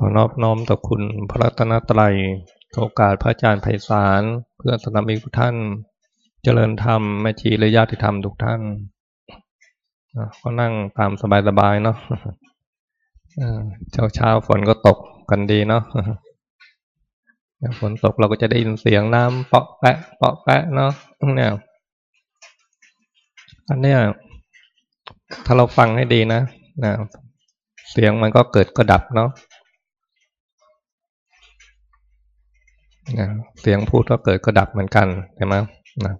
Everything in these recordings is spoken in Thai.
ขอนอบน้อมต่อคุณพระรัตนตรัย โอกาสพระอาจารย์ไพศาล เพื่อนสนามิกทุกท่าน เจริญธรรมแม่ชีและญาติธรรมทุกท่านก็นั่งตามสบายๆเนาะเช้าเช้าฝนก็ตกกันดีเนาะฝนตกเราก็จะได้ยินเสียงน้ำเปาะแปะเปาะแปะเนาะเนี่ยอันเนี้ยถ้าเราฟังให้ดีนะนะเสียงมันก็เกิดก็ดับเนาะ เสียงพูดก็เกิดก็ดับเหมือนกันใช่ไหมนะ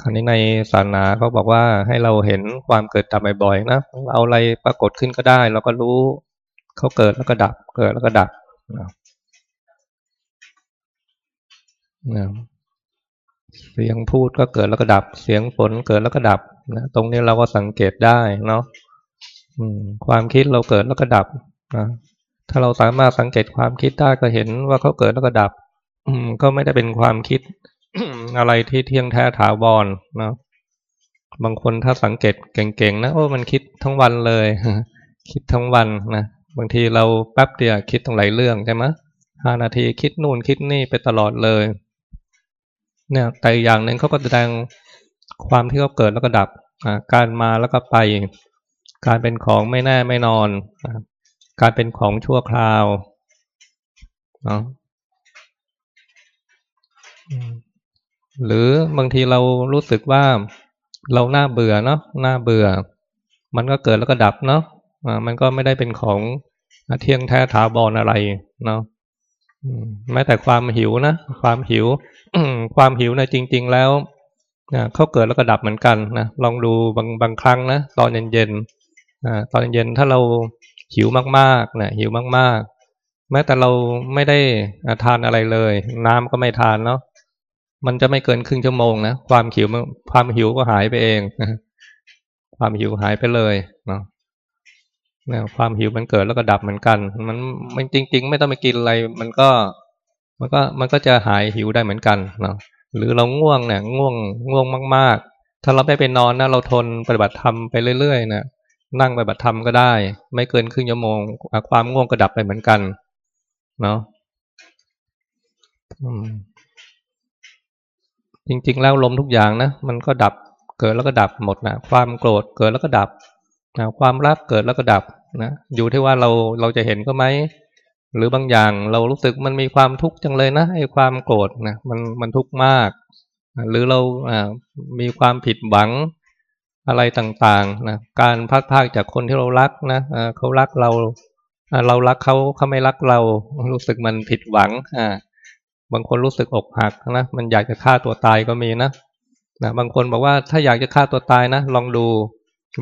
คราวนี้ในศาสนาเขาบอกว่าให้เราเห็นความเกิดดับบ่อยๆนะเอาอะไรปรากฏขึ้นก็ได้เราก็รู้เขาเกิดแล้วก็ดับ เกิดแล้วก็ดับนะนะเสียงพูดก็เกิดแล้วก็ดับ เสียงฝนเกิดแล้วก็ดับนะตรงนี้เราก็สังเกตได้เนาะความคิดเราเกิดแล้วก็ดับนะ ถ้าเราสามารถสังเกตความคิดได้ก็เห็นว่าเขาเกิดแล้วก็ดับ อืมก็ไม่ได้เป็นความคิดอะไรที่เที่ยงแท้ถาวรนะบางคนถ้าสังเกตเก่งๆนะโอ้มันคิดทั้งวันเลย คิดทั้งวันนะบางทีเราแป๊บเดียวคิดตั้งหลายเรื่องใช่ไหมห้านาทีคิดนู่นคิดนี่ไปตลอดเลย เนี่ยแต่อย่างหนึ่งเขาก็แสดงความที่เขาเกิดแล้วก็ดับการมาแล้วก็ไป การเป็นของไม่แน่ไม่นอน การเป็นของชั่วคราวเนาะหรือบางทีเรารู้สึกว่าเราหน้าเบื่อเนาะหน้าเบื่อ มันก็เกิดแล้วก็ดับเนาะมันก็ไม่ได้เป็นของเที่ยงแท้ถาวรออะไรเนาะแม้แต่ความหิวนะความหิวความหิวนะจริง ๆ แล้วเขาเกิดแล้วก็ดับเหมือนกันนะลองดูบางบางครั้งนะตอนเย็นๆตอนเย็นถ้าเรา หิวมากๆนะหิวมากๆ แม้แต่เราไม่ได้ทานอะไรเลย น้ำก็ไม่ทานเนาะมันจะไม่เกินครึ่งชั่วโมงนะความหิวความหิวก็หายไปเองความหิวหายไปเลยเนาะความหิวมันเกิดแล้วก็ดับเหมือนกัน มันมันจริง ๆ ไม่ต้องไปกินอะไร มันก็ มันก็มันก็จะหายหิวได้เหมือนกันเนาะหรือเราง่วงเนี่ยง่วงง่วงมาก ๆ ถ้าเราไม่ไปนอนนะเราทนปฏิบัติธรรมไปเรื่อยๆนะ นั่งไปบัตรธรรมก็ได้ ไม่เกินครึ่งชั่วโมงความง่วงก็ดับไปเหมือนกัน เนาะจริง ๆ แล้วลมทุกอย่างนะมันก็ดับเกิดแล้วก็ดับหมดนะความโกรธเกิดแล้วก็ดับนะความรักเกิดแล้วก็ดับนะอยู่ที่ว่าเราเราจะเห็นก็ไหมหรือบางอย่างเรารู้สึกมันมีความทุกข์จังเลยนะไอ้ความโกรธนะมันมันทุกข์มาก หรือเราอ่ามีความผิดหวัง อะไรต่างๆนะการพัดพากจากคนที่เรารักนะเขารักเราเรารักเขาเขาไม่รักเรา รู้สึกมันผิดหวังอ่าบางคนรู้สึกอกหักนะมันอยากจะฆ่าตัวตายก็มีนะนะบางคนบอกว่าถ้าอยากจะฆ่าตัวตายนะลองดู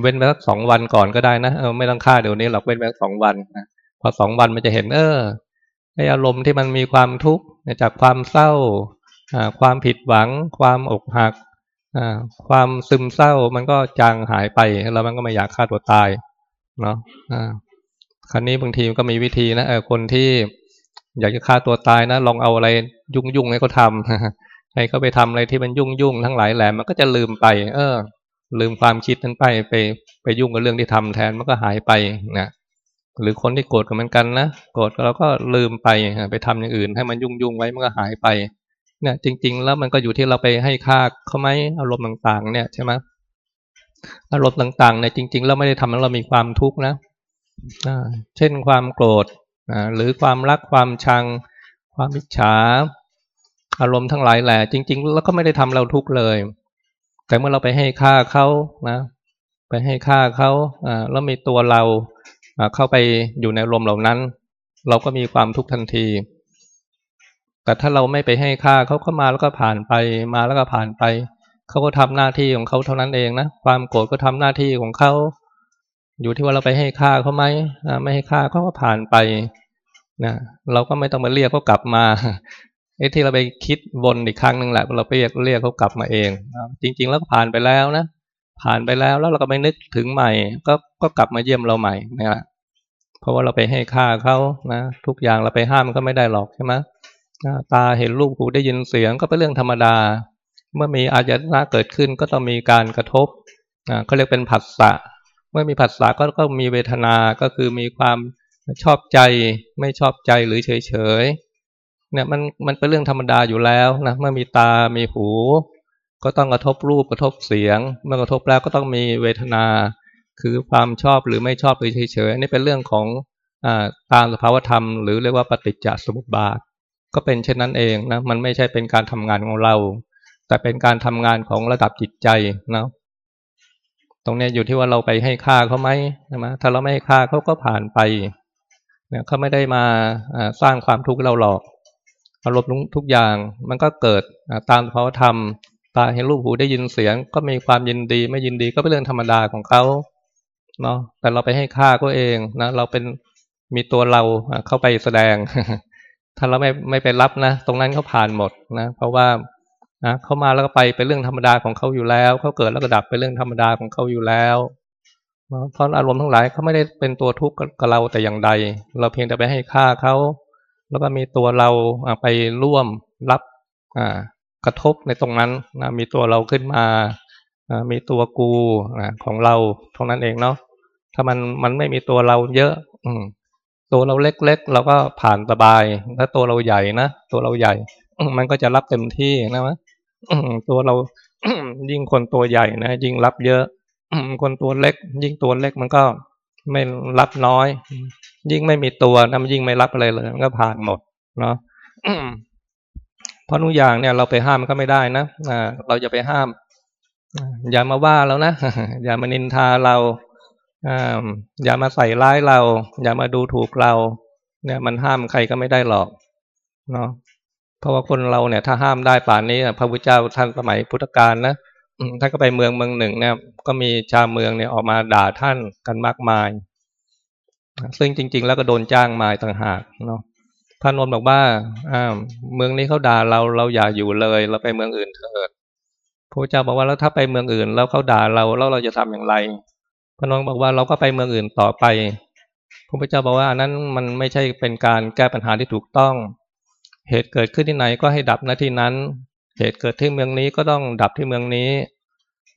เว้นไปสักสองวันก่อนก็ได้นะเออไม่ต้องฆ่าเดี๋ยวนี้หรอกเว้นไปสักสองวันนะพอสองวันมันจะเห็น เออไออารมณ์ที่มันมีความทุกข์จากความเศร้าความผิดหวัง ความอกหัก ความซึมเศร้ามันก็จางหายไปแล้วมันก็ไม่อยากฆ่าตัวตายเนาะครั้นี้บางทีก็มีวิธีนะเออคนที่อยากจะฆ่าตัวตายนะลองเอาอะไรยุ่งยุ่งให้เขาทำให้เขาไปทำอะไรที่มันยุ่งยุ่งทั้งหลายแหละมันก็จะลืมไป เออ ลืมความคิดนั้นไปไปไปยุ่งกับเรื่องที่ทำแทนมันก็หายไปนะหรือคนที่โกรธกับมันกันนะโกรธเราก็ลืมไปไปทำอย่างอื่น ให้มันยุ่งยุ่งไว้มันก็หายไป เนี่ยจริง ๆ แล้วมันก็อยู่ที่เราไปให้ค่าเขาไหมอารมณ์ต่างๆ เนี่ยใช่ไหมอารมณ์ต่างๆเนี่ยจริงๆเราไม่ได้ทำให้เรามีความทุกข์นะเช่นความโกรธหรือความรักความชัง ความมิจฉาอารมณ์ทั้งหลายแหละจริง ๆ แล้วก็ไม่ได้ทำเราทุกข์เลย แต่เมื่อเราไปให้ค่าเขานะไปให้ค่าเขาแล้วมีตัวเราเข้าไปอยู่ในอารมณ์เหล่านั้น เราก็มีความทุกข์ทันที แต่ถ้าเราไม่ไปให้ค่าเขาก็มาแล้วก็ผ่านไป มาแล้วก็ผ่านไปเขาก็ทำหน้าที่ของเขาเท่านั้นเองนะความโกรธก็ทำหน้าที่ของเขาอยู่ที่ว่าเราไปให้ค่าเขาไหมไม่ให้ค่าเขาก็ผ่านไปนะเราก็ไม่ต้องมาเรียกเขากลับมาไอ้ที่เราไปคิดวนอีกครั้งหนึ่งแหละเราไปเรียกเรียกเขากลับมาเองจริง ๆ แล้วผ่านไปแล้วนะผ่านไปแล้วแล้วเราก็ไม่นึกถึงใหม่ ก็ก็กลับมาเยี่ยมเราใหม่นี่แหละเพราะว่าเราไปให้ค่าเขานะทุกอย่างเราไปห้ามก็ไม่ได้หรอกใช่ไหม ตาเห็นรูปหูได้ยินเสียงก็เป็นเรื่องธรรมดา เมื่อมีอาญนะเกิดขึ้นก็ต้องมีการกระทบเขาเรียกเป็นผัสสะเมื่อมีผัสสะก็ก็มีเวทนาก็คือมีความชอบใจไม่ชอบใจหรือเฉยเฉยเนี่ยมันมันเป็นเรื่องธรรมดาอยู่แล้วนะเมื่อมีตา มีหู ก็ต้องกระทบรูปกระทบเสียง เมื่อกระทบแล้วก็ต้องมีเวทนา คือความชอบหรือไม่ชอบหรือเฉยเฉยนี่เป็นเรื่องของอตามสภาวธรรม หรือเรียกว่าปฏิจจสมุปบาท ก็เป็นเช่นนั้นเองนะมันไม่ใช่เป็นการทำงานของเรา แต่เป็นการทำงานของระดับจิตใจนะตรงนี้อยู่ที่ว่าเราไปให้ค่าเขาไหมใช่ไหมถ้าเราไม่ให้ค่าเขาก็ผ่านไปเนี่ยเขาไม่ได้มาสร้างความทุกข์เราหรอกอารมณ์ทุกอย่างมันก็เกิดตามภาวธรรมตาเห็นรูปหูได้ยินเสียง ก็มีความยินดีไม่ยินดีก็เป็นเรื่องธรรมดาของเขาเนาะแต่เราไปให้ค่าก็เองนะเราเป็นมีตัวเราเข้าไปแสดง ถ้าเราไม่ไม่ไปรับนะ ตรงนั้นเขาผ่านหมดนะ เพราะว่านะเขามาแล้วก็ไปเป็นเรื่องธรรมดาของเขาอยู่แล้วเขาเกิดแล้วก็ดับเป็นเรื่องธรรมดาของเขาอยู่แล้วเพราะอารมณ์ทั้งหลายเขาไม่ได้เป็นตัวทุกข์กับเราแต่อย่างใด เราเพียงแต่ไปให้ค่าเขาแล้วก็มีตัวเราไปร่วมรับกระทบในตรงนั้นนะมีตัวเราขึ้นมามีตัวกูของเราเท่านั้นเองเนาะถ้ามันมันไม่มีตัวเราเยอะ อื ตัวเราเล็กๆเราก็ผ่านสบาย ถ้าตัวเราใหญ่นะตัวเราใหญ่ มันก็จะรับเต็มที่นะวะตัวเรายิ่งคนตัวใหญ่นะยิ่งรับเยอะคนตัวเล็ก ยิ่งตัวเล็กมันก็ไม่รับน้อย ยิ่งไม่มีตัวนะมันยิ่งไม่รับอะไรเลยมันก็ผ่านหมดเนาะเพราะทุกอย่างเนี่ยเราไปห้ามมันก็ไม่ได้นะอ่าเราจะไปห้าม อย่ามาว่าเรานะอย่ามานินทาเรา อย่ามาใส่ร้ายเรา อย่ามาดูถูกเรา เนี่ย มันห้ามใครก็ไม่ได้หรอกเนาะเพราะว่าคนเราเนี่ย ถ้าห้ามได้ป่านนี้พระพุทธเจ้าท่านสมัยพุทธกาลนะท่านก็ไปเมืองเมืองหนึ่งเนี่ย ก็มีชาวเมืองเนี่ยออกมาด่าท่านกันมากมาย ซึ่งจริง ๆ แล้วก็โดนจ้างมาต่างหากเนาะพระนนท์บอกว่าอ่าเมืองนี้เขาด่าเราเราอย่าอยู่เลย เราไปเมืองอื่นเถิดพระเจ้าบอกว่าแล้วถ้าไปเมืองอื่น แล้วเขาด่าเราแล้วเราจะทำอย่างไร พระนนท์บอกว่าเราก็ไปเมืองอื่นต่อไปพระพุทธเจ้าบอกว่าอันนั้นมันไม่ใช่เป็นการแก้ปัญหาที่ถูกต้อง เหตุเกิดขึ้นที่ไหนก็ให้ดับณที่นั้น เหตุเกิดที่เมืองนี้ก็ต้องดับที่เมืองนี้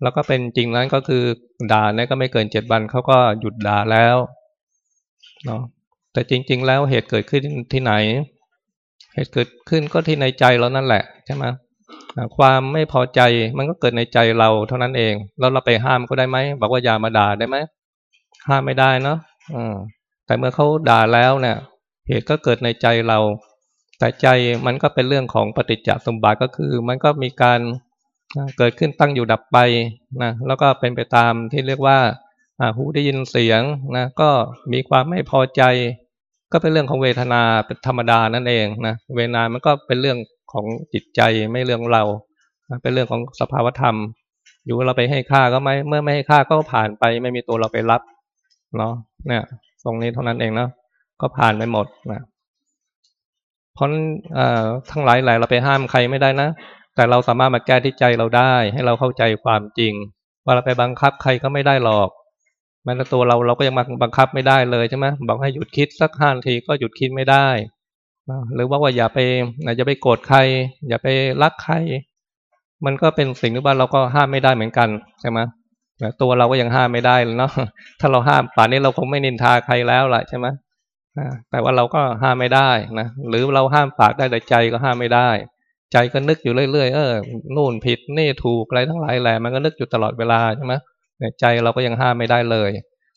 แล้วก็เป็นจริงนั้นก็คือด่าเนี่ยก็ไม่เกินเจ็ดวันเขาก็หยุดด่าแล้วเนาะแต่จริง ๆ แล้วเหตุเกิดขึ้นที่ไหน เหตุเกิดขึ้นก็ที่ในใจเรานั่นแหละใช่ไหม ความไม่พอใจมันก็เกิดในใจเราเท่านั้นเอง แล้วเราไปห้ามก็ได้ไหมบอกว่าอย่ามาด่าได้ไหมห้ามไม่ได้เนาะแต่เมื่อเขาด่าแล้วเนี่ย เหตุก็เกิดในใจเรา แต่ใจมันก็เป็นเรื่องของปฏิจจสมบัติก็คือ มันก็มีการเกิดขึ้นตั้งอยู่ดับไปนะแล้วก็เป็นไปตามที่เรียกว่าหูได้ยินเสียงนะก็มีความไม่พอใจ ก็เป็นเรื่องของเวทนาเป็นธรรมดานั่นเองนะเวทนามันก็เป็นเรื่อง ของจิตใจไม่เรื่องเรา เป็นเรื่องของสภาวธรรม อยู่เราไปให้ค่าก็ไม่เมื่อไม่ให้ค่าก็ผ่านไป ไม่มีตัวเราไปรับเนาะเนี่ย ตรงนี้เท่านั้นเองเนาะก็ผ่านไปหมดนะเพราะทั้งหลายแหละเราไปห้ามใครไม่ได้นะแต่เราสามารถมาแก้ที่ใจเราได้ ให้เราเข้าใจความจริง ว่าเราไปบังคับใครก็ไม่ได้หรอกแม้แต่ตัวเราเราก็ยังมาบังคับไม่ได้เลยใช่ไหมบอกให้หยุดคิดสักห้านาทีก็หยุดคิดไม่ได้ หรือว่าว่าอย่าไปอย่าไปโกรธใคร อย่าไปรักใคร มันก็เป็นสิ่งที่ว่าเราก็ห้ามไม่ได้เหมือนกันใช่ไหมตัวเราก็ยังห้ามไม่ได้เนาะถ้าเราห้ามป่านนี้เราคงไม่นินทาใครแล้วล่ะใช่ไหมแต่ว่าเราก็ห้ามไม่ได้นะหรือเราห้ามปากได้แต่ใจก็ห้ามไม่ได้ ใจก็นึกอยู่เรื่อยๆเออนู่นผิดนี่ถูกอะไรทั้งหลายแหละมันก็นึกอยู่ตลอดเวลาใช่ไหมใจเราก็ยังห้ามไม่ได้เลย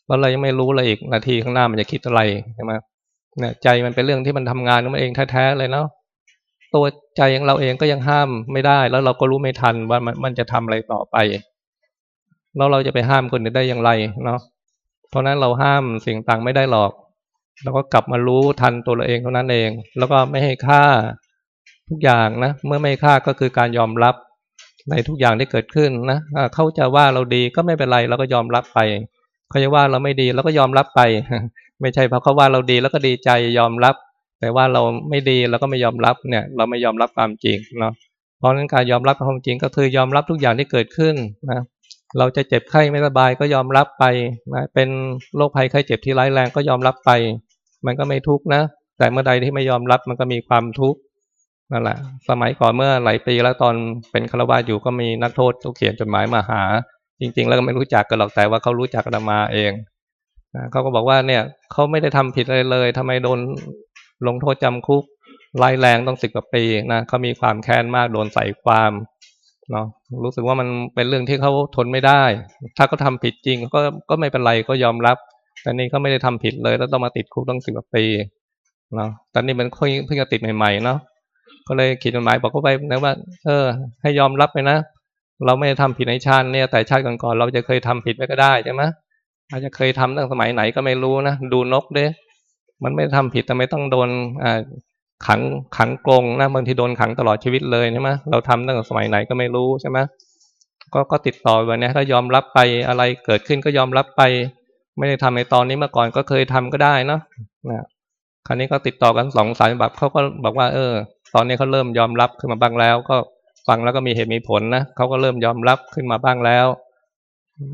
เพราเรายังไม่รู้เลยอีกนาทีข้างหน้ามันจะคิดอะไรใช่ไหม เนี่ยใจมันเป็นเรื่องที่มันทำงานของมันเองแท้ๆเลยเนาะตัวใจของเราเองก็ยังห้ามไม่ได้ แล้วเราก็รู้ไม่ทันว่ามันมันจะทำอะไรต่อไป แล้วเราจะไปห้ามคนอื่นได้อย่างไรเนาะเพราะนั้นเราห้ามสิ่งต่างไม่ได้หรอกเราก็กลับมารู้ทันตัวเราเองเท่านั้นเอง แล้วก็ไม่ให้ค่าทุกอย่างนะ เมื่อไม่ค่าก็คือการยอมรับในทุกอย่างที่เกิดขึ้นนะเขาจะว่าเราดีก็ไม่เป็นไรเราก็ยอมรับไปเขาจะว่าเราไม่ดีเราก็ยอมรับไป ไม่ใช่เพราะเขาว่าเราดีแล้วก็ดีใจยอมรับ แต่ว่าเราไม่ดีเราก็ไม่ยอมรับเนี่ย เราไม่ยอมรับความจริงเนาะเพราะนั้นการยอมรับความจริงก็คือยอมรับทุกอย่างที่เกิดขึ้นนะเราจะเจ็บไข้ไม่สบายก็ยอมรับไปนะเป็นโรคภัยไข้เจ็บที่ร้ายแรงก็ยอมรับไป มันก็ไม่ทุกนะแต่เมื่อใดที่ไม่ยอมรับมันก็มีความทุกข์นั่นแหละ สมัยก่อนเมื่อหลายปีแล้วตอนเป็นฆราวาสอยู่ก็มีนักโทษเขาเขียนจดหมายมาหา จริง ๆ แล้วก็ไม่รู้จักกันหรอกแต่ว่าเขารู้จักกันมาเอง เขาก็บอกว่าเนี่ยเขาไม่ได้ทำผิดอะไรเลยทำไมโดนลงโทษจำคุกไล่แรงต้องสิบกว่าปีนะเขามีความแค้นมากโดนใส่ความเนาะรู้สึกว่ามันเป็นเรื่องที่เขาทนไม่ได้ ถ้าเขาทาผิดจริงก็ก็ไม่เป็นไรก็ยอมรับ แต่นี่เขาไม่ได้ทำผิดเลย แล้วต้องมาติดคุกต้องสิบกว่าปีเนาะตอนนี้มันเพิ่งจะติดใหม่ๆเนาะก็เลยขีดหมายบอกเขาไปนะว่า เออ ให้ยอมรับไปนะเราไม่ได้ทำผิดในชาติเนี่ยแต่ชาติก่อนๆเราจะเคยทำผิดไปก็ได้ใช่ไหม อาจจะเคยทำตั้งสมัยไหนก็ไม่รู้นะดูนกเด้มันไม่ทำผิดแต่ไม่ต้องโดนขังขังกรงนะบางทีโดนขังตลอดชีวิตเลยใช่ไหมเราทำตั้งแต่สมัยไหนก็ไม่รู้ใช่ไหมก็ก็ติดต่อไปนี่ยถ้ายอมรับไปอะไรเกิดขึ้นก็ยอมรับไป ไม่ได้ทำในตอนนี้มื่อก่อนก็เคยทำก็ได้เนาะนะคราวนี้ก็ติดต่อกันสองสายแบบเขาก็บอกว่า เออ ตอนนี้เขาเริ่มยอมรับขึ้นมาบ้างแล้ว ก็ฟังแล้วก็มีเหตุมีผลนะเขาก็เริ่มยอมรับขึ้นมาบ้างแล้ว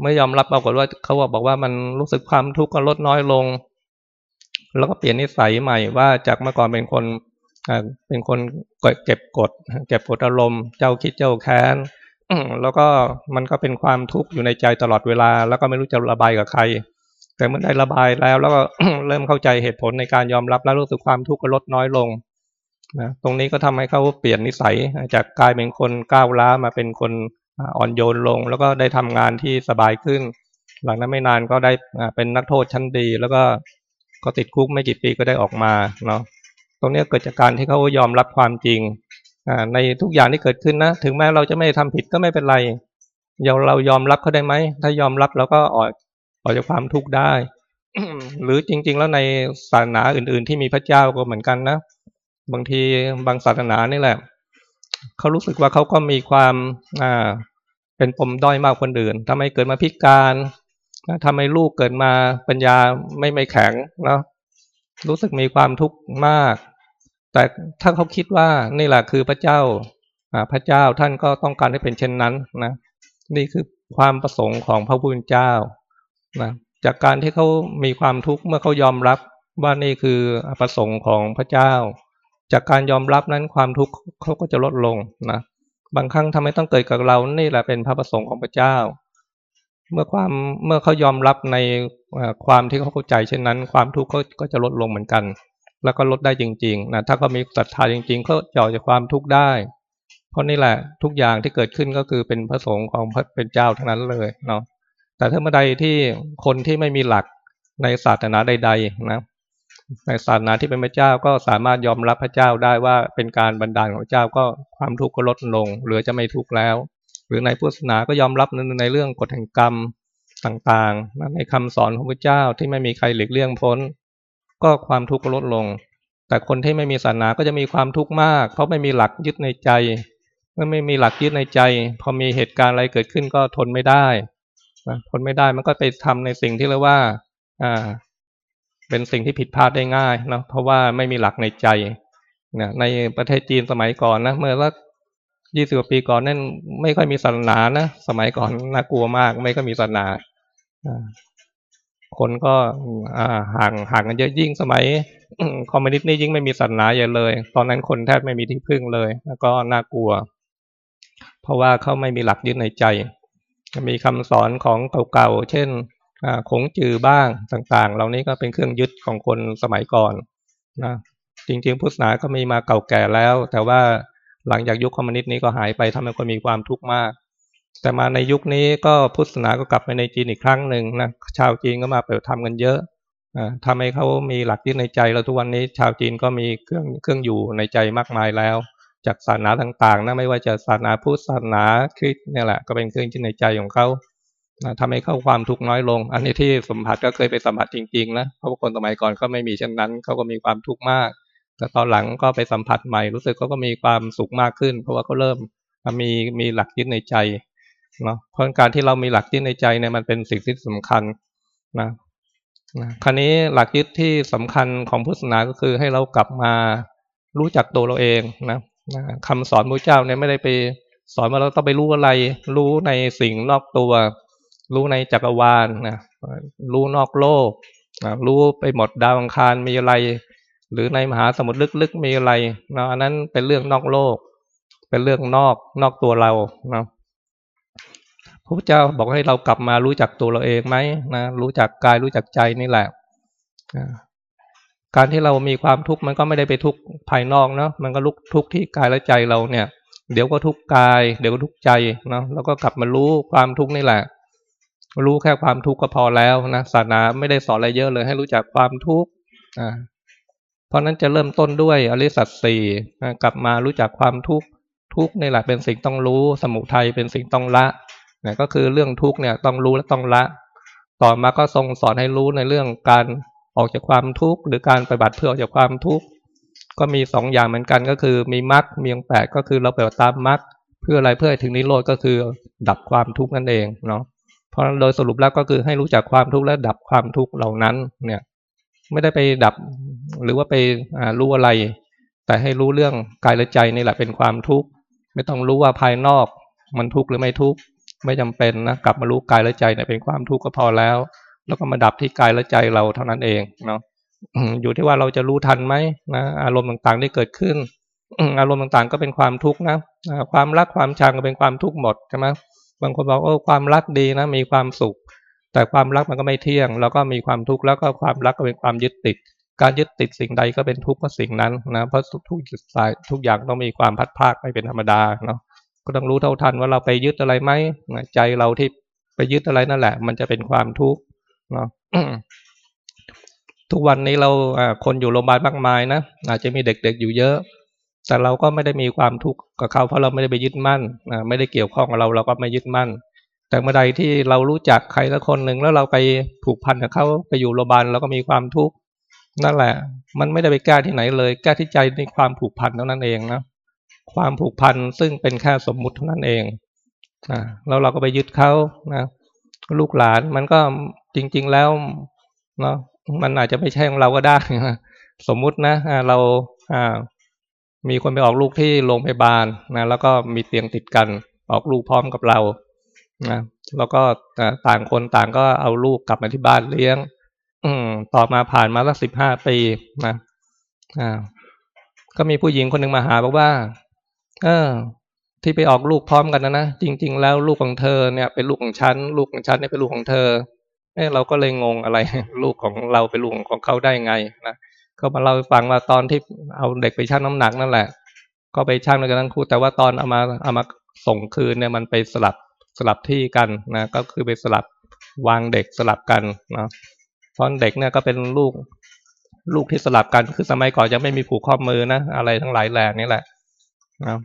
เมื่อยอมรับปรากฏว่าเขาบอกว่ามันรู้สึกความทุกข์ก็ลดน้อยลง แล้วก็เปลี่ยนนิสัยใหม่ว่าจากเมื่อก่อนเป็นคนเป็นคนเก็บกดเก็บกดอารมณ์ เจ้าคิดเจ้าแค้นแล้วก็มันก็เป็นความทุกข์อยู่ในใจตลอดเวลา แล้วก็ไม่รู้จะระบายกับใคร แต่เมื่อได้ระบายแล้ว แล้วก็เริ่มเข้าใจเหตุผลในการยอมรับแล้วรู้สึกความทุกข์ก็ลดน้อยลงนะตรงนี้ก็ทำให้เขาเปลี่ยนนิสัย จากกลายเป็นคนก้าวล้ามาเป็นคน อ่อนโยนลง แล้วก็ได้ทำงานที่สบายขึ้น หลังนั้นไม่นานก็ได้เป็นนักโทษชั้นดี แล้วก็ก็ติดคุกไม่กี่ปีก็ได้ออกมาเนาะตรงนี้เกิดจากการที่เขายอมรับความจริงในทุกอย่างที่เกิดขึ้นนะ ถึงแม้เราจะไม่ทำผิดก็ไม่เป็นไรเราเรายอมรับเขาได้ไหม ถ้ายอมรับเราก็ออกออกจากความทุกข์ได้ หรือจริง ๆ แล้วในศาสนาอื่น ๆ ที่มีพระเจ้าก็เหมือนกันนะ บางทีบางศาสนานี่แหละ เขารู้สึกว่าเขาก็มีความอ่าเป็นปมด้อยมากคนอื่นทำไมเกิดมาพิการทำไมลูกเกิดมาปัญญาไม่ไม่แข็งเนาะรู้สึกมีความทุกข์มาก แต่ถ้าเขาคิดว่านี่แหละคือพระเจ้าพระเจ้าท่านก็ต้องการให้เป็นเช่นนั้นนะนี่คือความประสงค์ของพระพุทธเจ้านะจากการที่เขามีความทุกข์เมื่อเขายอมรับว่านี่คือประสงค์ของพระเจ้า จากการยอมรับนั้นความทุกข์เขาก็จะลดลงนะบางครั้งทำไมต้องเกิดกับเรานี่แหละเป็นพระประสงค์ของพระเจ้า เมื่อความเมื่อเขายอมรับในความที่เขาเข้าใจเช่นนั้น ความทุกข์ก็จะลดลงเหมือนกัน แล้วก็ลดได้จริงๆนะถ้าเขามีศรัทธาจริงๆเขาจะอจากความทุกข์ได้ เพราะนี่แหละทุกอย่างที่เกิดขึ้นก็คือเป็นพระสงฆ์ของพระเป็นเจ้าทั้งนั้นเลยเนาะแต่ถ้าเมื่อใดที่คนที่ไม่มีหลักในศาสนาใดๆนะ ในศาสนาที่เป็นพระเจ้าก็สามารถยอมรับพระเจ้าได้ว่าเป็นการบันดาลของเจ้าก็ความทุกข์ก็ลดลงเหลือจะไม่ทุกข์แล้ว หรือในพุทธศาสนาก็ยอมรับในในเรื่องกฎแห่งกรรมต่างๆ ในคำสอนของพระเจ้าที่ไม่มีใครหลีกเลี่ยงพ้น ก็ความทุกข์ก็ลดลง แต่คนที่ไม่มีศาสนาก็จะมีความทุกข์มาก เพราะไม่มีหลักยึดในใจ เมื่อไม่มีหลักยึดในใจ พอมีเหตุการณ์อะไรเกิดขึ้นก็ทนไม่ได้ทนไม่ได้มันก็ไปทำในสิ่งที่เรียกว่าอ่า เป็นสิ่งที่ผิดพลาดได้ง่ายเนาะเพราะว่าไม่มีหลักในใจนะในประเทศจีนสมัยก่อนนะเมื่อสักยี่สิบกว่าปีก่อนนั่นไม่ค่อยมีศาสนานะสมัยก่อนน่ากลัวมาก ไม่ค่อยมีศาสนาคนก็ห่างห่างกันเยอะยิ่งสมัยคอมมิวนิสต์นี่ยิ่งไม่มีศาสนาอย่เลย ตอนนั้นคนแทบไม่มีที่พึ่งเลย แล้วก็น่ากลัว เพราะว่าเขาไม่มีหลักยึดในใจมีคำสอนของเก่าๆเช่น คงจือบ้างต่างๆ เหล่านี้ก็เป็นเครื่องยึดของคนสมัยก่อนนะจริงๆ พุทธศาสนาก็มีมาเก่าแก่แล้ว แต่ว่าหลังจากยุคคอมมิวนิสต์นี้ก็หายไปทำให้คนมีความทุกข์มาก แต่มาในยุคนี้ก็พุทธศาสนาก็กลับไปในจีนอีกครั้งหนึ่งนะชาวจีนก็มาเปิดทำกันเยอะทำให้เขามีหลักยึดในใจแล้วทุกวันนี้ ชาวจีนก็มีเครื่องเครื่องอยู่ในใจมากมายแล้ว จากศาสนาต่างๆนะไม่ว่าจะศาสนาพุทธศาสนาคริสต์เนี่ยแหละก็เป็นเครื่องยึดในใจของเขา ทำให้เข้าความทุกข์น้อยลง อันนี้ที่สัมผัสก็เคยไปสัมผัสจริงๆนะเพราะว่าคนสมัยก่อนก็ไม่มีเช่นนั้นเขาก็มีความทุกข์มาก แต่ตอนหลังก็ไปสัมผัสใหม่รู้สึกเขาก็มีความสุขมากขึ้น เพราะว่าเขาเริ่มมีมีหลักยึดในใจเนาะเพราะการที่เรามีหลักยึดในใจเนี่ยมันเป็นสิ่งที่สำคัญนะนะคราวนี้หลักยึดที่สำคัญของพุทธศาสนาก็คือให้เรากลับมารู้จักตัวเราเองนะนะคำสอนพระเจ้าเนี่ยไม่ได้ไปสอนว่าเราต้องไปรู้อะไร รู้ในสิ่งนอกตัว รู้ในจักรวาลนะรู้นอกโลกนะรู้ไปหมดดาวอังคารมีอะไร หรือในมหาสมุทรลึกๆมีอะไรนะอันนั้นเป็นเรื่องนอกโลก เป็นเรื่องนอกนอกตัวเรานะพพระพุทธเจ้าบอกให้เรากลับมารู้จักตัวเราเองไหมนะรู้จักกายรู้จักใจนี่แหละการที่เรามีความทุกข์มันก็ไม่ได้ไปทุกข์ภายนอกเนาะมันก็ลุกทุกข์ที่กายและใจเราเนี่ย เดี๋ยวก็ทุกข์กาย เดี๋ยวก็ทุกข์ใจเนาะแล้วก็กลับมารู้ความทุกข์นี่แหละ รู้แค่ความทุกข์ก็พอแล้วนะศาสนาไม่ได้สอนอะไรเยอะเลย ให้รู้จักความทุกข์อ่าเพราะนั้นจะเริ่มต้นด้วยอริสัตสี่กลับมารู้จักความทุกข์ทุกข์นี่แหละเป็นสิ่งต้องรู้ สมุทัยเป็นสิ่งต้องละนะก็คือเรื่องทุกข์เนี่ยต้องรู้และต้องละ ต่อมาก็ทรงสอนให้รู้ในเรื่องการออกจากความทุกข์หรือการปฏิบัติเพื่อออกจากความทุกข์ก็มีสองอย่างเหมือนกันก็คือมีมรรคมีองแปดก็คือเราปฏิบัติตามมรรคเพื่ออะไรเพื่อถึงนิโรธก็คือดับความทุกข์นั่นเองเนาะ ราะโดยสรุปแล้วก็คือให้รู้จักความทุกข์และดับความทุกข์เหล่านั้น เนี่ย ไม่ได้ไปดับหรือว่าไปรู้อะไร แต่ให้รู้เรื่องกายและใจนี่แหละเป็นความทุกข์ไม่ต้องรู้ว่าภายนอกมันทุกข์หรือไม่ทุกข์ไม่จำเป็นนะกลับมารู้กายและใจเนี่ยเป็นความทุกข์ก็พอแล้ว แล้วก็มาดับที่กายและใจเราเท่านั้นเองเนาะอยู่ที่ว่าเราจะรู้ทันไหมนะอารมณ์ต่างๆที่เกิดขึ้นอารมณ์ต่างๆ ก็เป็นความทุกข์นะความรักความชังก็เป็นความทุกข์หมดใช่ไหม บางคนบอกโอ้ความรักดีนะมีความสุข แต่ความรักมันก็ไม่เที่ยง แล้วก็มีความทุกข์แล้วก็ความรักก็เป็นความยึดติด การยึดติดสิ่งใดก็เป็นทุกข์เพราะสิ่งนั้นนะเพราะทุกสายทุกอย่างต้องมีความพัดภาคไม่เป็นธรรมดาเนาะก็ต้องรู้เท่าทันว่าเราไปยึดอะไรไหมใจเราที่ไปยึดอะไรนั่นแหละ มันจะเป็นความทุกข์เนาะทุกวันนี้เราคนอยู่โรงพยาบาลมากมายนะอาจจะมีเด็กๆอยู่เยอะ แต่เราก็ไม่ได้มีความทุกข์กับเขาเพราะเราไม่ได้ไปยึดมั่นไม่ได้เกี่ยวข้องกับเราเราก็ไม่ยึดมั่น แต่เมื่อใดที่เรารู้จักใครสักคนหนึ่งแล้วเราไปผูกพันกับเขาไปอยู่โรงพยาบาลเราก็มีความทุกข์นั่นแหละ มันไม่ได้ไปแก้ที่ไหนเลย แก้ที่ใจในความผูกพันเท่านั้นเองนะความผูกพันซึ่งเป็นแค่สมมุติเท่านั้นเองนะแล้วเราก็ไปยึดเขานะลูกหลานมันก็จริง ๆแล้วเนาะมันอาจจะไม่ใช่ของเราก็ได้สมมุตินะเราอ่า มีคนไปออกลูกที่โรงพยาบาลนะแล้วก็มีเตียงติดกันออกลูกพร้อมกับเรานะแล้วก็ต่างคนต่างก็เอาลูกกลับมาที่บ้านเลี้ยง อืมต่อมาผ่านมาสักสิบห้าปีนะอ่าก็มีผู้หญิงคนหนึ่งมาหาบอกว่า เออ ที่ไปออกลูกพร้อมกันนะนะจริง ๆ แล้วลูกของเธอเนี่ย เป็นลูกของฉันลูกของฉันเนี่ยเป็นลูกของเธอเออเราก็เลยงงอะไร ลูกของเราเป็นลูกของเขาได้ไงนะ ก็มาเล่าให้ฟังว่าตอนที่เอาเด็กไปชั่งน้ำหนักนั่นแหละ ก็ไปชั่งด้วยกันทั้งคู่ แต่ว่าตอนเอามาเอามาส่งคืนเนี่ยมันไปสลับสลับที่กันนะ ก็คือไปสลับวางเด็กสลับกันนะตอนเด็กเนี่ยก็เป็นลูกลูกที่สลับกันคือสมัยก่อนยังไม่มีผูกข้อมือนะอะไรทั้งหลายแหล่นี่แหละนะ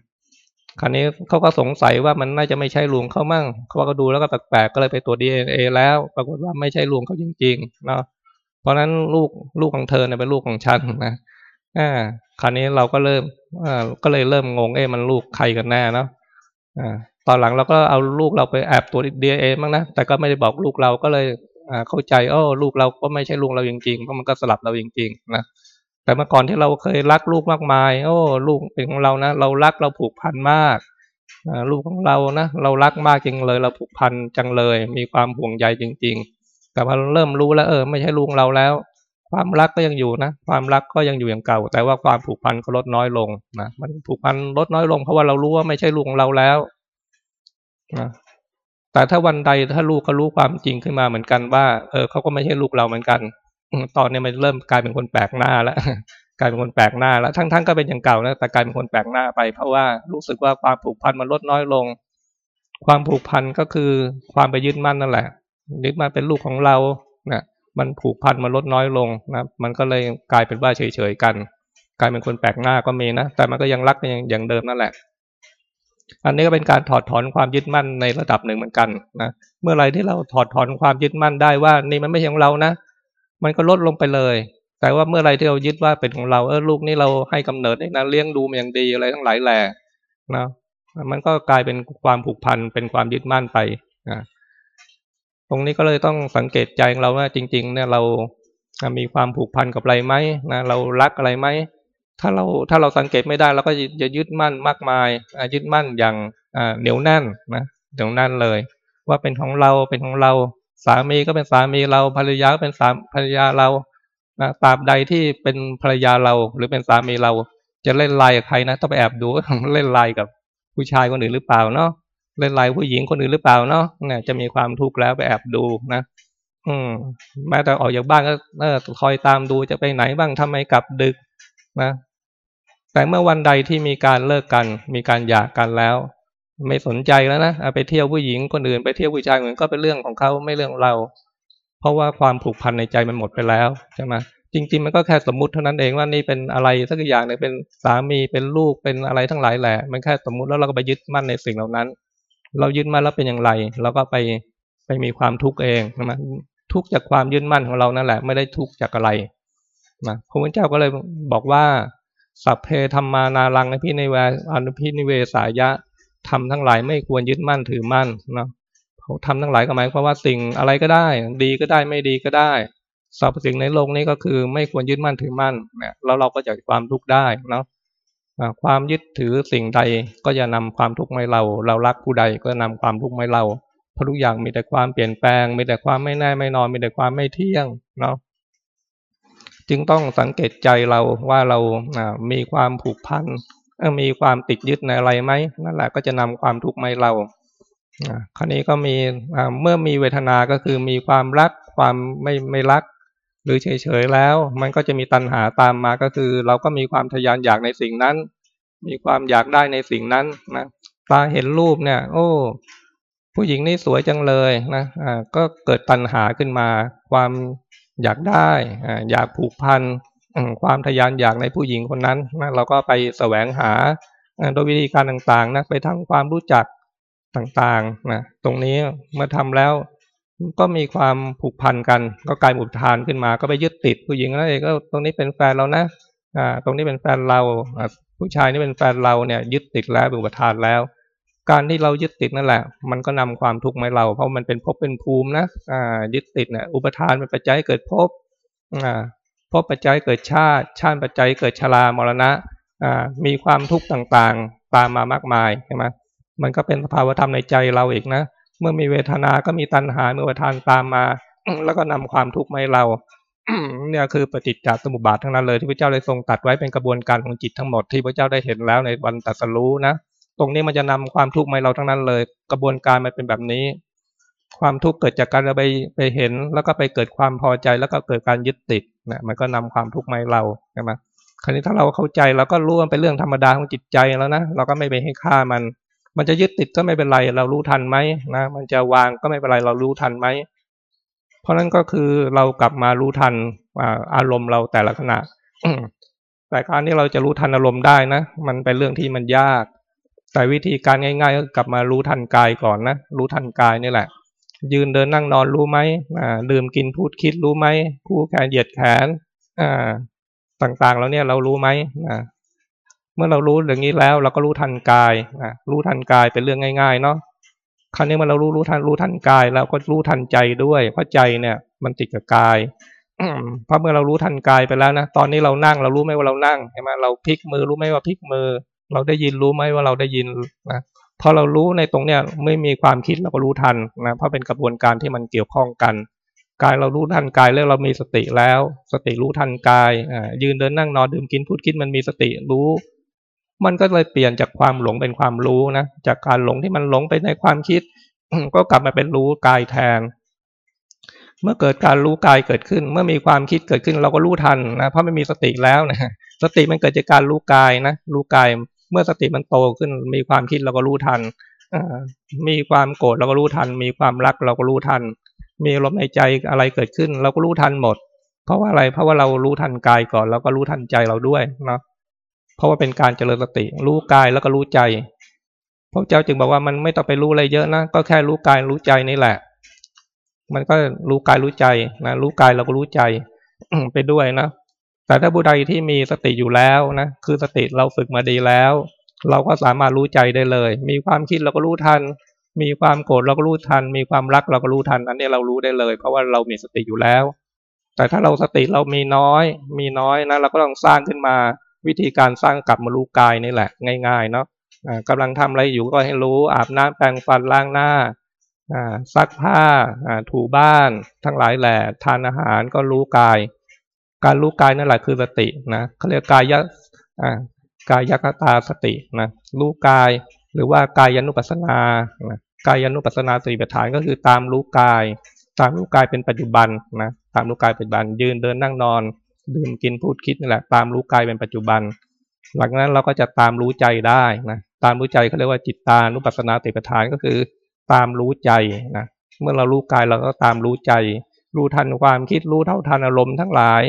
คราวนี้เขาก็สงสัยว่ามันน่าจะไม่ใช่ลุงเขามั่งเขาก็ดูแล้วก็แปลกๆก็เลยไปตรวจดีเอ็นเอแล้ว ปรากฏว่าไม่ใช่ลุงเขาจริงๆเนาะ เพราะนั้นลูกลูกของเธอเนี่ยเป็นลูกของฉันนะอ่าคราวนี้เราก็เริ่มอ่าก็เลยเริ่มงงเอ๊ะมันลูกใครกันแน่เนาะอ่าตอนหลังเราก็เอาลูกเราไปแอบตรวจดีเอ็มั้งนะแต่ก็ไม่ได้บอกลูกเราก็เลยอ่าเข้าใจโอ้ลูกเราก็ไม่ใช่ลูกเราจริงๆเพราะมันก็สลับเราจริงๆนะแต่เมื่อก่อนที่เราเคยรักลูกมากมาย โอ้ลูกเป็นของเรานะเรารักเราผูกพันมากลูกของเรานะเรารักมากจริงเลย เราผูกพันจังเลย มีความห่วงใยจริงๆ แต่พอเริ่มรู้แล้วเออ ไม่ใช่ลูกเราแล้ว ความรักก็ยังอยู่นะ ความรักก็ยังอยู่อย่างเก่า แต่ว่าความผูกพันก็ลดน้อยลงนะมันผูกพันลดน้อยลงเพราะว่าเรารู้ว่าไม่ใช่ลูกของเราแล้วนะแต่ถ้าวันใดถ้าลูกเขารู้ความจริงขึ้นมาเหมือนกันว่า เออเขาก็ไม่ใช่ลูกเราเหมือนกัน ตอนนี้มันเริ่มกลายเป็นคนแปลกหน้าแล้วกลายเป็นคนแปลกหน้าแล้วทั้งๆก็เป็นอย่างเก่านะแต่กลายเป็นคนแปลกหน้าไป เพราะว่ารู้สึกว่าความผูกพันมันลดน้อยลง ความผูกพันก็คือความไปยึดมั่นนั่นแหละ ยึดมั่นเป็นลูกของเรานะมันผูกพันมันลดน้อยลงนะมันก็เลยกลายเป็นว่าเฉยๆกัน กลายเป็นคนแปลกหน้าก็มีนะ แต่มันก็ยังรักอย่างอย่างเดิมนั่นแหละ อันนี้ก็เป็นการถอดถอนความยึดมั่นในระดับหนึ่งเหมือนกันนะเมื่อไรที่เราถอดถอนความยึดมั่นได้ว่า นี่มันไม่ใช่ของเรานะ มันก็ลดลงไปเลย แต่ว่าเมื่อไรที่เรายึดว่าเป็นของเราเออลูกนี่เราให้กำเนิดนะเลี้ยงดูมันอย่างดีอะไรทั้งหลายแหล่นะมันก็กลายเป็นความผูกพันเป็นความยึดมั่นไปนะ ตรงนี้ก็เลยต้องสังเกตใจของเราว่าจริง ๆ เนี่ยเรามีความผูกพันกับอะไรไหมนะเรารักอะไรไหมถ้าเราถ้าเราสังเกตไม่ได้เราก็จะยึดมั่นมากมายยึดมั่นอย่างเหนียวแน่นนะเหนียวแน่นเลย ว่าเป็นของเราเป็นของเรา สามีก็เป็นสามีเราภรรยาก็เป็นสามภรรยาเรานะตราบใดที่เป็นภรรยาเราหรือเป็นสามีเรา จะเล่นไลน์กับใครนะต้องไปแอบดูเล่นไลน์กับผู้ชายคนอื่นหรือเปล่าเนาะ เล่นไลน์ผู้หญิงคนอื่นหรือเปล่าเนาะเนี่ยจะมีความทุกข์แล้วไปแอบดูนะอืมแม้แต่ออกจากบ้านก็เออคอยตามดูจะไปไหนบ้างทำไมกลับดึกนะแต่เมื่อวันใดที่มีการเลิกกัน มีการหย่ากันแล้ว ไม่สนใจแล้วนะไปเที่ยวผู้หญิงคนอื่นไปเที่ยวผู้ชายเหมือนก็เป็นเรื่องของเขาไม่เรื่องเรา เพราะว่าความผูกพันในใจมันหมดไปแล้วใช่ไหมจริง ๆ มันก็แค่สมมุติเท่านั้นเองว่านี่เป็นอะไรสักอย่างหนึ่งเป็นสามีเป็นลูกเป็นอะไรทั้งหลายแหละ มันแค่สมมุติแล้วเราก็ไปยึดมั่นในสิ่งเหล่านั้น เรายึดมั่นแล้วเป็นอย่างไร เราก็ไปไปมีความทุกข์เองนะทุกข์จากความยึดมั่นของเรานั่นแหละ ไม่ได้ทุกข์จากอะไรนะพระพุทธเจ้าก็เลยบอกว่า สัพเพธรรมานารังอภินิเวอนุพินิเวสายะทำทั้งหลายไม่ควรยึดมั่นถือมั่นนะทำทั้งหลายก็หมายความว่าสิ่งอะไรก็ได้ ดีก็ได้ไม่ดีก็ได้สรรพสิ่งในโลกนี้ก็คือไม่ควรยึดมั่นถือมั่นเนี่ยแล้วเราก็จะความทุกข์ได้เนาะ ความยึดถือสิ่งใดก็จะนำความทุกข์มาเรา เรารักผู้ใดก็นำความทุกข์มาเราเพราะทุกอย่างมีแต่ความเปลี่ยนแปลง มีแต่ความไม่แน่ไม่นอน มีแต่ความไม่เที่ยงเนาะจึงต้องสังเกตใจเราว่าเรามีความผูกพันมีความติดยึดในอะไรไหมนั่นแหละก็จะนำความทุกข์มาเราคราวนี้ก็มีเมื่อมีเวทนาก็คือมีความรักความไม่ไม่รัก หรือเฉยๆแล้ว มันก็จะมีตัณหาตามมาก็คือ เราก็มีความทยานอยากในสิ่งนั้น มีความอยากได้ในสิ่งนั้นนะตาเห็นรูปเนี่ย โอ้ผู้หญิงนี่สวยจังเลยนะอ่าก็เกิดตัณหาขึ้นมา ความอยากได้อ่าอยากผูกพันความทยานอยากในผู้หญิงคนนั้นนะเราก็ไปแสวงหาโดยวิธีการต่างๆนะไปทั้งความรู้จักต่างๆนะตรงนี้เมื่อทำแล้ว ก็มีความผูกพันกัน ก็กลายอุปทานขึ้นมา ก็ไปยึดติดผู้หญิงนั่นเองก็ตรงนี้เป็นแฟนเรานะอ่าตรงนี้เป็นแฟนเราผู้ชายนี่เป็นแฟนเราเนี่ยยึดติดแล้วเป็นอุปทานแล้ว การที่เรายึดติดนั่นแหละ มันก็นำความทุกข์มาเรา เพราะมันเป็นภพเป็นภูมินะอ่ายึดติดเนี่ยอุปทานเป็นปัจจัยเกิดภพอ่าภพปัจจัยเกิดชาติ ชาติปัจจัยเกิดชรามรณะอ่ามีความทุกข์ต่างๆ ตามมามากมายใช่ไหมมันก็เป็นสภาวธรรมในใจเราอีกนะ เมื่อมีเวทนาก็มีตัณหาเมื่อวทานตามมา แล้วก็นำความทุกข์มาให้เราเนี่ยคือปฏิจจสมุปบาททั้งนั้นเลยที่พระเจ้าได้ทรงตัดไว้เป็นกระบวนการของจิตทั้งหมดที่พระเจ้าได้เห็นแล้วในวันตัดสรู้นะตรงนี้มันจะนำความทุกข์มาให้เราทั้งนั้นเลย กระบวนการมันเป็นแบบนี้ ความทุกข์เกิดจากการเราไปไปเห็น แล้วก็ไปเกิดความพอใจแล้วก็เกิดการยึดติดนะมันก็นำความทุกข์มาให้เราใช่ไหมคราวนี้ถ้าเราเข้าใจเราก็รู้ว่าเป็นเรื่องธรรมดาของจิตใจแล้วนะเราก็ไม่ไปให้ค่ามัน มันจะยึดติดก็ไม่เป็นไร เรารู้ทันไหมนะมันจะวางก็ไม่เป็นไรเรารู้ทันไหมเพราะนั้นก็คือเรากลับมารู้ทันอารมณ์เราแต่ละขณะแต่การที่เราจะรู้ทันอารมณ์ได้นะ มันเป็นเรื่องที่มันยาก แต่วิธีการง่ายๆก็กลับมารู้ทันกายก่อนนะรู้ทันกายนี่แหละ ยืนเดินนั่งนอนรู้ไหมดื่มกินพูดคิดรู้ไหมคู่แขนเหยียดแขนต่างๆแล้วเนี่ยเรารู้ไหมอ่า เมื่อเรารู้อย่างนี้แล้วเราก็รู้ทันกายนะรู้ทันกายเป็นเรื่องง่ายๆเนาะคราวนี้เมื่อเรารู้รู้ทันรู้ทันกายแล้วก็รู้ทันใจด้วย เพราะใจเนี่ย มันติดกับกายเพราะเมื่อเรารู้ทันกายไปแล้วนะตอนนี้เรานั่งเรารู้ไหมว่าเรานั่งใช่ไหมเราพลิกมือรู้ไหมว่าพลิกมือ เราได้ยินรู้ไหมว่าเราได้ยินนะพอเรารู้ในตรงเนี้ยไม่มีความคิดเราก็รู้ทันนะเพราะเป็นกระบวนการที่มันเกี่ยวข้องกันกายเรารู้ทันกายแล้วเรามีสติแล้ว สติรู้ทันกายอ่ายืนเดินนั่งนอนดื่มกินพูดคิดมันมีสติรู้ มันก็เลยเปลี่ยนจากความหลงเป็นความรู้นะ จากการหลงที่มันหลงไปในความคิด ก็กลับมาเป็นรู้กายแทน เมื่อเกิดการรู้กายเกิดขึ้น เมื่อมีความคิดเกิดขึ้นเราก็รู้ทันนะ เพราะไม่มีสติแล้วนะสติมันเกิดจากการรู้กายนะ รู้กาย เมื่อสติมันโตขึ้น มีความคิดเราก็รู้ทัน มีความโกรธเราก็รู้ทัน มีความรักเราก็รู้ทัน มีลมในใจอะไรเกิดขึ้น เราก็รู้ทันหมด เพราะว่าอะไร เพราะว่าเรารู้ทันกายก่อน แล้วก็รู้ทันใจเราด้วยเนาะ เพราะว่าเป็นการเจริญสติ รู้กายแล้วก็รู้ใจ พระเจ้าจึงบอกว่ามันไม่ต้องไปรู้อะไรเยอะนะก็แค่รู้กายรู้ใจนี่แหละ มันก็รู้กายรู้ใจนะรู้กายเราก็รู้ใจไปด้วยนะแต่ถ้าบุใดที่มีสติอยู่แล้วนะคือสติเราฝึกมาดีแล้ว เราก็สามารถรู้ใจได้เลย มีความคิดเราก็รู้ทัน มีความโกรธเราก็รู้ทัน มีความรักเราก็รู้ทัน อันนี้เรารู้ได้เลย เพราะว่าเรามีสติอยู่แล้ว แต่ถ้าเราสติเรามีน้อย มีน้อยนะเราก็ต้องสร้างขึ้นมา วิธีการสร้างกลับมารู้กายนี่แหละ ง่ายๆเนาะกำลังทำอะไรอยู่ก็ให้รู้อาบน้ำแปรงฟันล้างหน้าซักผ้าถูบ้านทั้งหลายแหละทานอาหารก็รู้กาย การรู้กายนั่นแหละคือสตินะเขาเรียกกายยะกายยคตาสตินะรู้กายหรือว่ากายานุปัสสนากายานุปัสสนาสติปัฏฐานก็คือตามรู้กาย ตามรู้กายเป็นปัจจุบันนะตามรู้กายปัจจุบันยืนเดินนั่งนอน ดื่มกินพูดคิดนี่แหละ ตามรู้กายเป็นปัจจุบัน หลังนั้นเราก็จะตามรู้ใจได้นะตามรู้ใจเขาเรียกว่าจิตตานุปัสสนาติปัฏฐานก็คือ ตามรู้ใจนะเมื่อเรารู้กายเราก็ตามรู้ใจ รู้ทันความคิดรู้เท่าทันอารมณ์ทั้งหลาย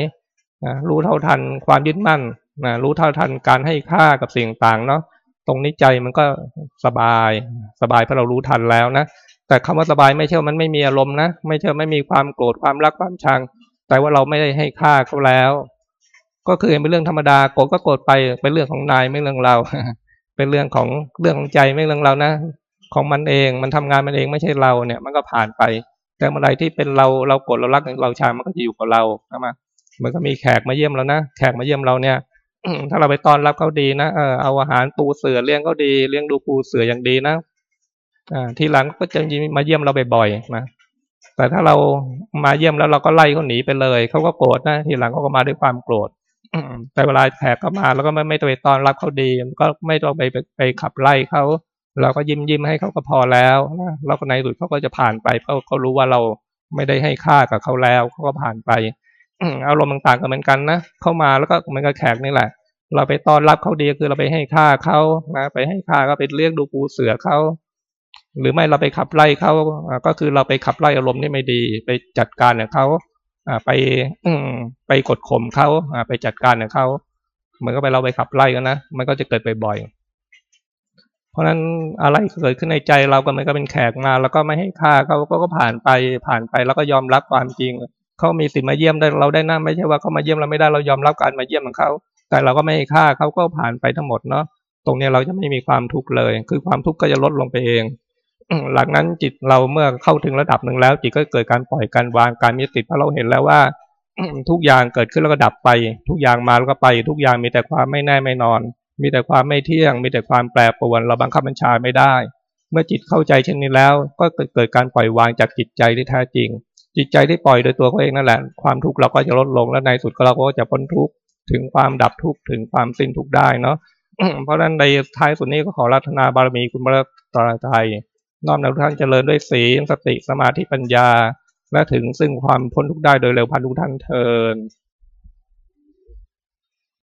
นะรู้เท่าทันความยึดมั่นนะรู้เท่าทันการให้ค่ากับสิ่งต่างเนาะตรงนี้ใจมันก็สบายสบายเพราะเรารู้ทันแล้วนะแต่คำว่าสบายไม่ใช่ว่ามันไม่มีอารมณ์นะไม่ใช่ไม่มีความโกรธความรักความชัง แต่ว่าเราไม่ได้ให้ค่าเขาแล้ว ก็คือเป็นเรื่องธรรมดาโกรธก็โกรธไปเป็นเรื่องของนายไม่เรื่องเรา เป็นเรื่องของเรื่องของใจไม่เรื่องเรานะ ของมันเองมันทำงานมันเองไม่ใช่เราเนี่ย มันก็ผ่านไป แต่เมื่อไรที่เป็นเราเราโกรธเรารักเราชังมันก็จะอยู่กับเราใช่ไหมมันก็มีแขกมาเยี่ยมเรานะแขกมาเยี่ยมเราเนี่ยถ้าเราไปต้อนรับเขาดีนะเออเอาอาหารปูเสือเลี้ยงเขาดีเลี้ยงดูปูเสืออย่างดีนะอ่าทีหลังก็จะมาเยี่ยมเราบ่อยๆนะ แต่ถ้าเรามาเยี่ยมแล้วเราก็ไล่เขาหนีไปเลยเขาก็โกรธนะทีหลังเขาก็มาด้วยความโกรธแต่เวลาแขกก็มาแล้วก็ไม่ไม่ต้องไปตอนรับเขาดี ก็ไม่ต้องไปไปไปขับไล่เขาเราก็ยิ้มยิ้มให้เขาก็พอแล้วนะแล้วในสุดเขาก็จะผ่านไปเพราะเขารู้ว่าเราไม่ได้ให้ค่ากับเขาแล้วเขาก็ผ่านไปอารมณ์ต่างๆก็เหมือนกันนะเข้ามาแล้วก็เหมือนกับแขกนี่แหละ เราไปต้อนรับเขาดีคือเราไปให้ค่าเขานะไปให้ค่าก็ไปเรียกดูปูเสือเขา หรือไม่เราไปขับไล่เขาก็คือเราไปขับไล่อารมณ์ที่ไม่ดี ไปจัดการกับเขาไปไปกดข่มเขาไปจัดการกับเขาเหมือนกับไปเราไปขับไล่กันนะมันก็จะเกิดบ่อยๆเพราะฉะนั้นอะไรเกิดขึ้นในใจเราก็มันก็เป็นแขกมาแล้วก็ไม่ให้ค่าเขาก็ผ่านไปผ่านไปแล้วก็ยอมรับความจริงเขามีสิทธิ์มาเยี่ยมได้เราได้นะไม่ใช่ว่าเขามาเยี่ยมเราไม่ได้เรายอมรับการมาเยี่ยมของเขาแต่เราก็ไม่ให้ค่าเขาก็ผ่านไปทั้งหมดเนาะตรงนี้เราจะไม่มีความทุกข์เลย คือความทุกข์ก็จะลดลงไปเอง หลังนั้นจิตเราเมื่อเข้าถึงระดับหนึ่งแล้ว จิตก็เกิดการปล่อยการวางการมีติดเพราะเราเห็นแล้วว่าทุกอย่างเกิดขึ้นแล้วก็ดับไป ทุกอย่างมาแล้วก็ไป ทุกอย่างมีแต่ความไม่แน่ไม่นอน มีแต่ความไม่เที่ยง มีแต่ความแปรปรวนเราบังคับบัญชาไม่ได้ เมื่อจิตเข้าใจเช่นนี้แล้ว ก็เกิดการปล่อยวางจากจิตใจที่แท้จริง จิตใจที่ปล่อยโดยตัวเขาเองนั่นแหละความทุกข์เราก็จะลดลงและในสุดเราก็จะพ้นทุกข์ถึงความดับทุกข์ถึงความสิ้นทุกข์ได้เนาะเพราะฉะนั้นในท้ายสุดนี้ก็ขอรัตนาบารมีคุณพระตราไทย น้อมนำทุกท่านเจริญด้วยศีลสติสมาธิปัญญา และถึงซึ่งความพ้นทุกข์ได้โดยเร็วพันทุกท่านเทิน